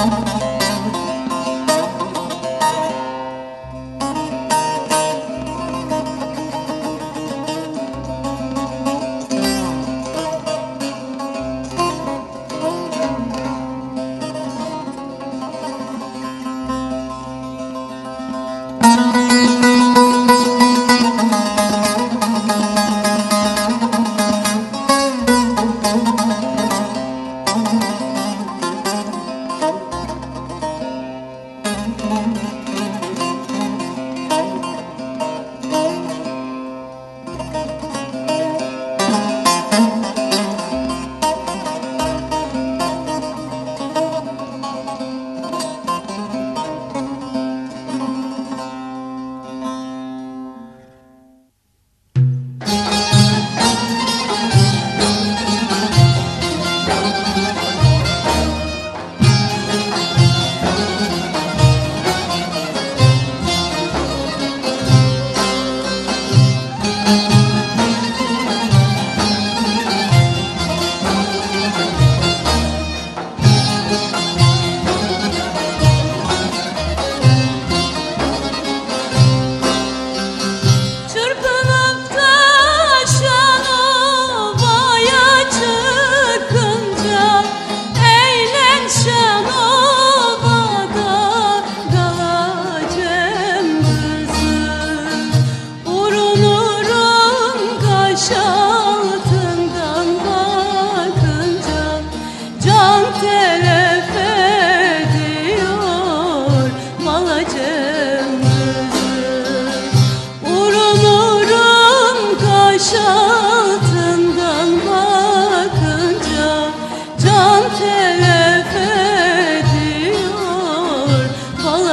Música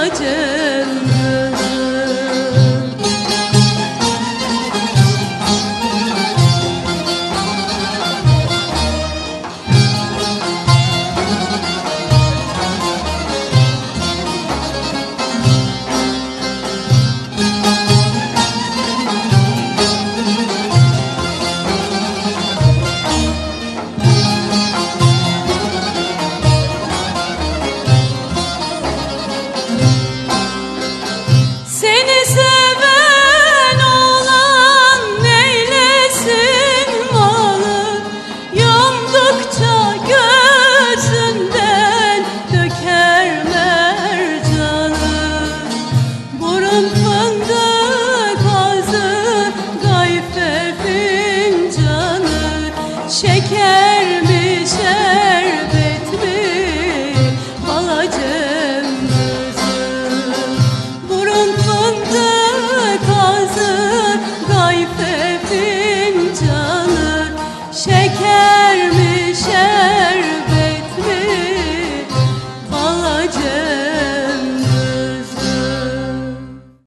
olacak